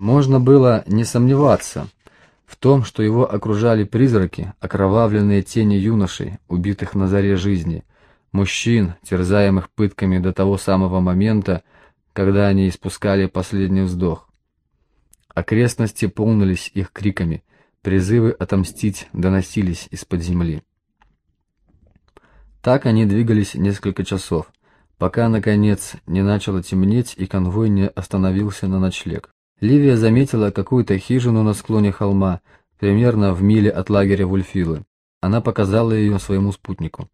Можно было не сомневаться в том, что его окружали призраки, окровавленные тени юношей, убитых на заре жизни, мужчин, терзаемых пытками до того самого момента, когда они испускали последний вздох. Окрестности полнились их криками, призывы отомстить доносились из-под земли. Так они двигались несколько часов, пока, наконец, не начало темнеть и конвой не остановился на ночлег. Ливия заметила какую-то хижину на склоне холма, примерно в миле от лагеря Вульфилы. Она показала ее своему спутнику.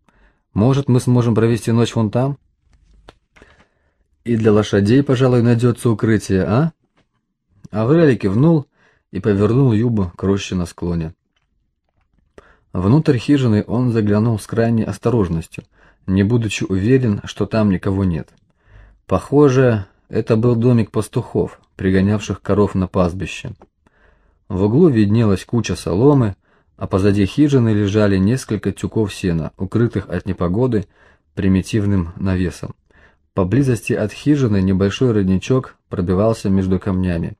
«Может, мы сможем провести ночь вон там?» «И для лошадей, пожалуй, найдется укрытие, а?» Аврелий кивнул и повернул юбу к роще на склоне. Внутрь хижины он заглянул с крайней осторожностью, не будучи уверен, что там никого нет. Похоже, это был домик пастухов, пригонявших коров на пастбище. В углу виднелась куча соломы, а позади хижины лежали несколько тюков сена, укрытых от непогоды примитивным навесом. Поблизости от хижины небольшой родничок пробивался между камнями,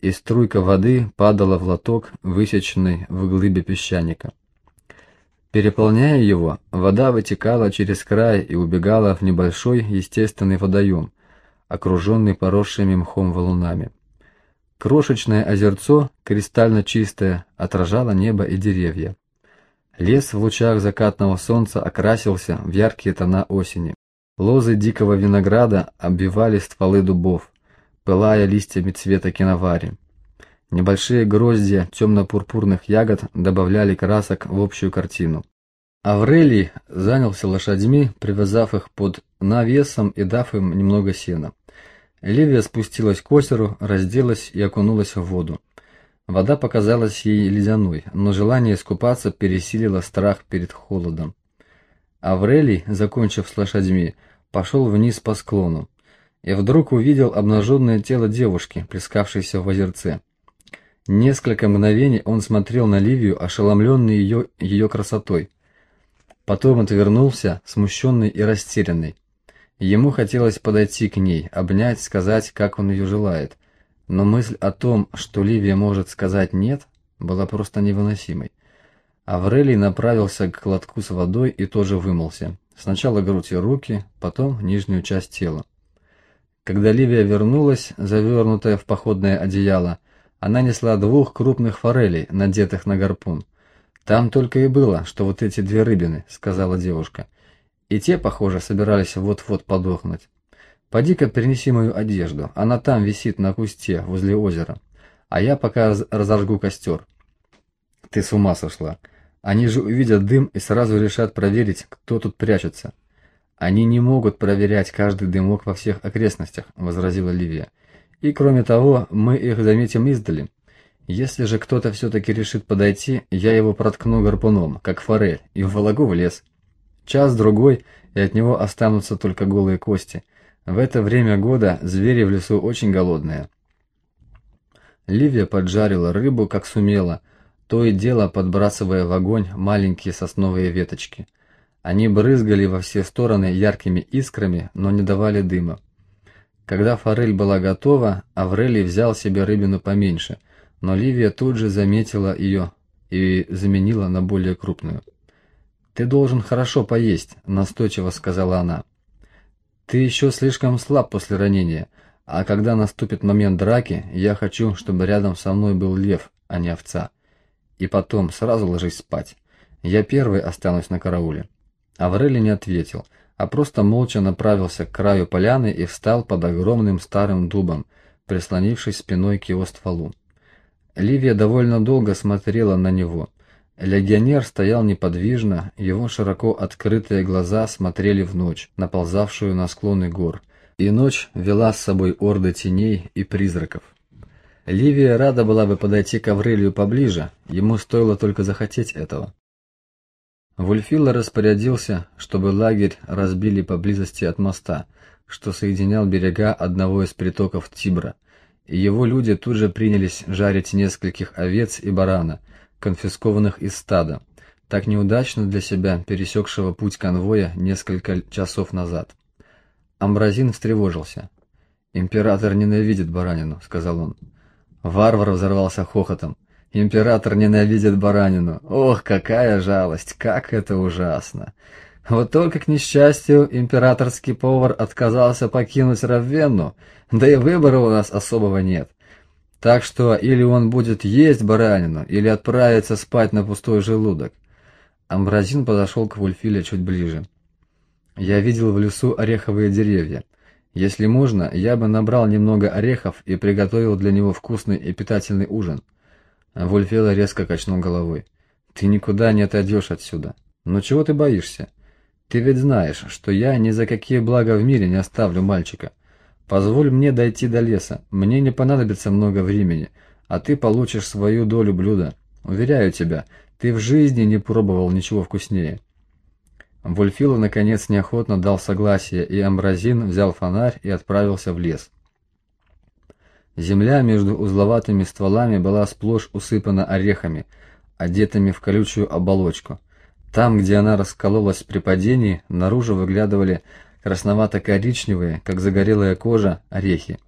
и струйка воды падала в лоток, высеченный в глыбе песчаника. Переполняя его, вода вытекала через край и убегала в небольшой естественный водоем, окруженный поросшими мхом валунами. Крошечное озерцо, кристально чистое, отражало небо и деревья. Лес в лучах закатного солнца окрасился в яркие тона осени. Лозы дикого винограда обвивали стволы дубов, пылая листьями цвета киновари. Небольшие гроздья темно-пурпурных ягод добавляли красок в общую картину. Аврелий занялся лошадьми, привязав их под навесом и дав им немного сена. Ливия спустилась к озеру, разделась и окунулась в воду. Вода показалась ей ледяной, но желание искупаться пересилило страх перед холодом. Аврелий, закончив с лошадьми, пошел вниз по склону и вдруг увидел обнаженное тело девушки, плескавшейся в озерце. Несколько мгновений он смотрел на Ливию, ошеломленный ее, ее красотой. Потом отвернулся, смущенный и растерянный. Ему хотелось подойти к ней, обнять, сказать, как он ее желает. Но мысль о том, что Ливия может сказать «нет», была просто невыносимой. Аврелий направился к лотку с водой и тоже вымылся. Сначала грудь и руки, потом нижнюю часть тела. Когда Ливия вернулась, завернутая в походное одеяло, она несла двух крупных форелей, надетых на гарпун. «Там только и было, что вот эти две рыбины», — сказала девушка. «И те, похоже, собирались вот-вот подохнуть. Поди-ка принеси мою одежду, она там висит на кусте возле озера, а я пока разожгу костер». «Ты с ума сошла. Они же увидят дым и сразу решат проверить, кто тут прячется». «Они не могут проверять каждый дымок во всех окрестностях», — возразила Ливия. «И кроме того, мы их заметим издали». Если же кто-то все-таки решит подойти, я его проткну гарпуном, как форель, и вволоку в лес. Час-другой, и от него останутся только голые кости. В это время года звери в лесу очень голодные. Ливия поджарила рыбу, как сумела, то и дело подбрасывая в огонь маленькие сосновые веточки. Они брызгали во все стороны яркими искрами, но не давали дыма. Когда форель была готова, Аврелий взял себе рыбину поменьше – но Ливия тут же заметила ее и заменила на более крупную. «Ты должен хорошо поесть», — настойчиво сказала она. «Ты еще слишком слаб после ранения, а когда наступит момент драки, я хочу, чтобы рядом со мной был лев, а не овца. И потом сразу ложись спать. Я первый останусь на карауле». Аврелий не ответил, а просто молча направился к краю поляны и встал под огромным старым дубом, прислонившись спиной к его стволу. Ливия довольно долго смотрела на него. Легионер стоял неподвижно, его широко открытые глаза смотрели в ночь, наползавшую на склоны гор, и ночь вела с собой орды теней и призраков. Ливия рада была бы подойти к Аврелию поближе, ему стоило только захотеть этого. Вульфила распорядился, чтобы лагерь разбили поблизости от моста, что соединял берега одного из притоков Тибра – его люди тут же принялись жарить нескольких овец и барана, конфискованных из стада, так неудачно для себя пересекшего путь конвоя несколько часов назад. Амбразин встревожился. «Император ненавидит баранину», — сказал он. Варвар взорвался хохотом. Император ненавидит баранину. Ох, какая жалость, как это ужасно. Вот только, к несчастью, императорский повар отказался покинуть Равенну, да и выбора у нас особого нет. Так что или он будет есть баранину, или отправиться спать на пустой желудок. Амбразин подошел к Вульфиле чуть ближе. Я видел в лесу ореховые деревья. Если можно, я бы набрал немного орехов и приготовил для него вкусный и питательный ужин. Вульфила резко качнул головой. Ты никуда не отойдешь отсюда. Но чего ты боишься? Ты ведь знаешь, что я ни за какие блага в мире не оставлю мальчика. Позволь мне дойти до леса. Мне не понадобится много времени, а ты получишь свою долю блюда. Уверяю тебя, ты в жизни не пробовал ничего вкуснее. Вольфила наконец неохотно дал согласие, и Амбразин взял фонарь и отправился в лес. Земля между узловатыми стволами была сплошь усыпана орехами, одетыми в колючую оболочку. Там, где она раскололась при падении, наружу выглядывали красновато-коричневые, как загорелая кожа, орехи.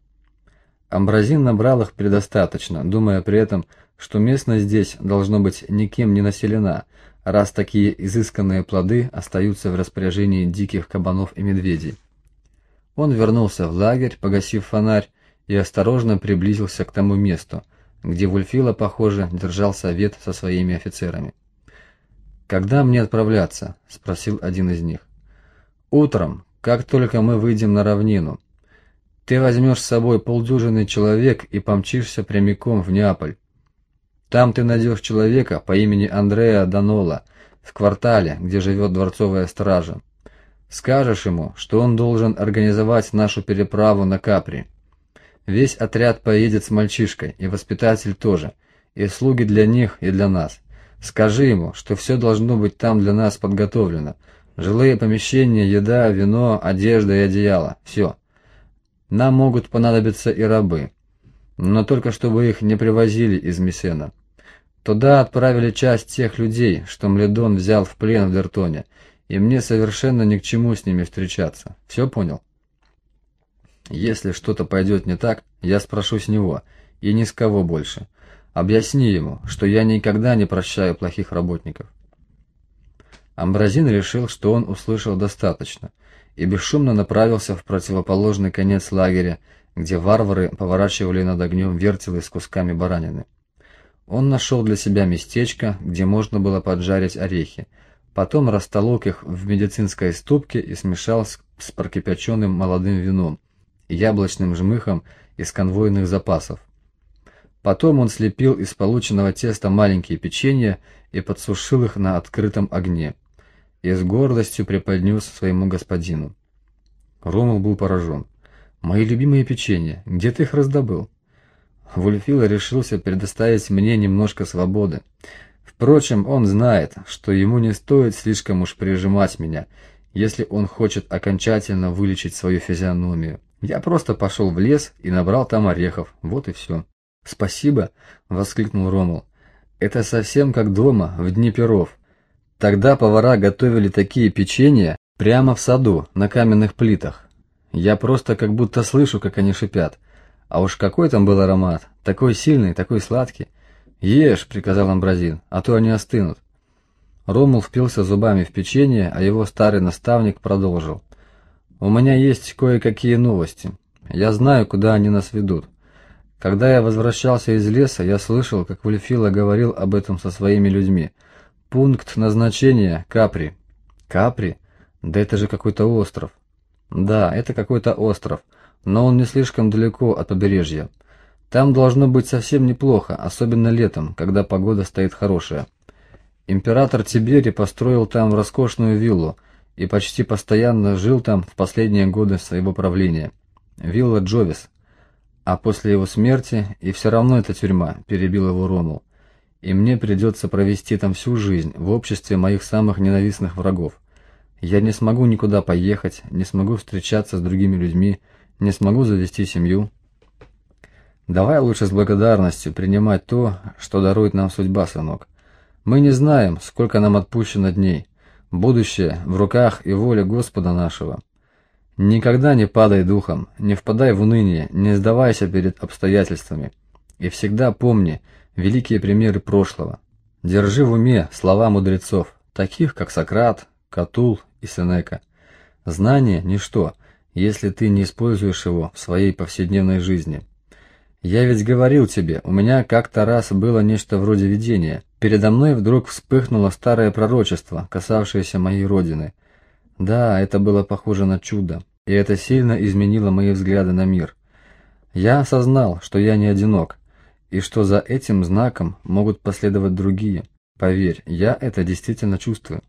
Амбразин набрал их предостаточно, думая при этом, что местность здесь должно быть никем не населена, раз такие изысканные плоды остаются в распоряжении диких кабанов и медведей. Он вернулся в лагерь, погасив фонарь, и осторожно приблизился к тому месту, где Вульфила, похоже, держал совет со своими офицерами. «Когда мне отправляться?» – спросил один из них. «Утром, как только мы выйдем на равнину. Ты возьмешь с собой полдюжины человек и помчишься прямиком в Неаполь. Там ты найдешь человека по имени Андреа Данола в квартале, где живет дворцовая стража. Скажешь ему, что он должен организовать нашу переправу на Капри. Весь отряд поедет с мальчишкой, и воспитатель тоже, и слуги для них и для нас. Скажи ему, что все должно быть там для нас подготовлено. Жилые помещения, еда, вино, одежда и одеяло. Все. Нам могут понадобиться и рабы. Но только чтобы их не привозили из Мессена. Туда отправили часть тех людей, что Мледон взял в плен в Дертоне, и мне совершенно ни к чему с ними встречаться. Все понял? Если что-то пойдет не так, я спрошу с него, и ни с кого больше. Объясни ему, что я никогда не прощаю плохих работников. Амбразин решил, что он услышал достаточно, и бесшумно направился в противоположный конец лагеря, где варвары поворачивали над огнем вертелы с кусками баранины. Он нашел для себя местечко, где можно было поджарить орехи, потом растолок их в медицинской ступке и смешал с, с прокипяченным молодым вином яблочным жмыхом из конвойных запасов. Потом он слепил из полученного теста маленькие печенья и подсушил их на открытом огне. И с гордостью преподнес своему господину. Ромул был поражен. «Мои любимые печенья, где ты их раздобыл?» Вульфила решился предоставить мне немножко свободы. Впрочем, он знает, что ему не стоит слишком уж прижимать меня, если он хочет окончательно вылечить свою физиономию. Я просто пошел в лес и набрал там орехов, вот и все. «Спасибо!» — воскликнул Ромул. «Это совсем как дома, в дни перов. Тогда повара готовили такие печенья прямо в саду, на каменных плитах. Я просто как будто слышу, как они шипят. А уж какой там был аромат, такой сильный, такой сладкий. «Ешь!» — приказал Амбразин, — «а то они остынут». Ромул впился зубами в печенье, а его старый наставник продолжил. «У меня есть кое-какие новости. Я знаю, куда они нас ведут. Когда я возвращался из леса, я слышал, как Вульфила говорил об этом со своими людьми. Пункт назначения – Капри. Капри? Да это же какой-то остров. Да, это какой-то остров, но он не слишком далеко от побережья. Там должно быть совсем неплохо, особенно летом, когда погода стоит хорошая. Император Тибери построил там роскошную виллу и почти постоянно жил там в последние годы своего правления. Вилла Джовис – а после его смерти и все равно это тюрьма, перебил его Ромул. И мне придется провести там всю жизнь в обществе моих самых ненавистных врагов. Я не смогу никуда поехать, не смогу встречаться с другими людьми, не смогу завести семью. Давай лучше с благодарностью принимать то, что дарует нам судьба, сынок. Мы не знаем, сколько нам отпущено дней. Будущее в руках и воле Господа нашего. Никогда не падай духом, не впадай в уныние, не сдавайся перед обстоятельствами. И всегда помни великие примеры прошлого. Держи в уме слова мудрецов, таких как Сократ, Катул и Сенека. Знание – ничто, если ты не используешь его в своей повседневной жизни. Я ведь говорил тебе, у меня как-то раз было нечто вроде видения. Передо мной вдруг вспыхнуло старое пророчество, касавшееся моей родины. Да, это было похоже на чудо, и это сильно изменило мои взгляды на мир. Я осознал, что я не одинок, и что за этим знаком могут последовать другие. Поверь, я это действительно чувствую.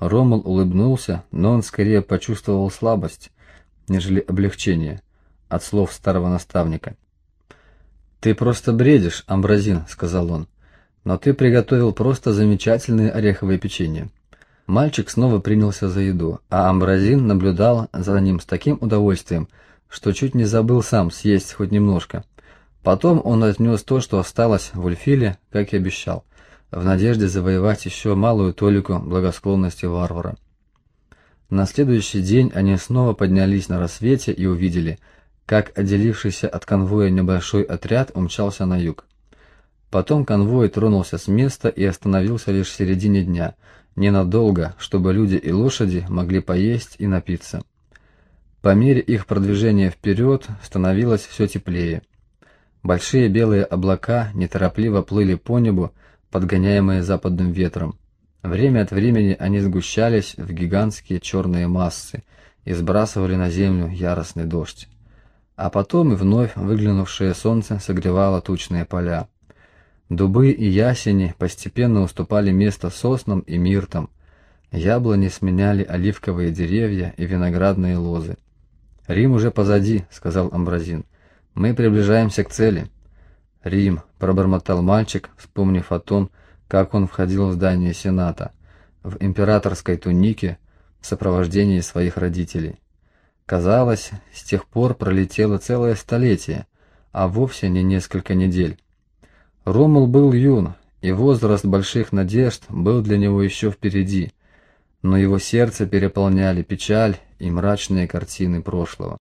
Ромул улыбнулся, но он скорее почувствовал слабость, нежели облегчение от слов старого наставника. «Ты просто бредишь, Амбразин», — сказал он. «Но ты приготовил просто замечательные ореховые печенье». Мальчик снова принялся за еду, а Амбразин наблюдал за ним с таким удовольствием, что чуть не забыл сам съесть хоть немножко. Потом он отнес то, что осталось в Ульфиле, как и обещал, в надежде завоевать еще малую толику благосклонности варвара. На следующий день они снова поднялись на рассвете и увидели – как отделившийся от конвоя небольшой отряд умчался на юг. Потом конвой тронулся с места и остановился лишь в середине дня, ненадолго, чтобы люди и лошади могли поесть и напиться. По мере их продвижения вперед становилось все теплее. Большие белые облака неторопливо плыли по небу, подгоняемые западным ветром. Время от времени они сгущались в гигантские черные массы и сбрасывали на землю яростный дождь а потом и вновь выглянувшее солнце согревало тучные поля. Дубы и ясени постепенно уступали место соснам и миртам, яблони сменяли оливковые деревья и виноградные лозы. «Рим уже позади», — сказал Амбразин. «Мы приближаемся к цели». «Рим», — пробормотал мальчик, вспомнив о том, как он входил в здание Сената, в императорской тунике в сопровождении своих родителей. Казалось, с тех пор пролетело целое столетие, а вовсе не несколько недель. Ромул был юн, и возраст больших надежд был для него еще впереди, но его сердце переполняли печаль и мрачные картины прошлого.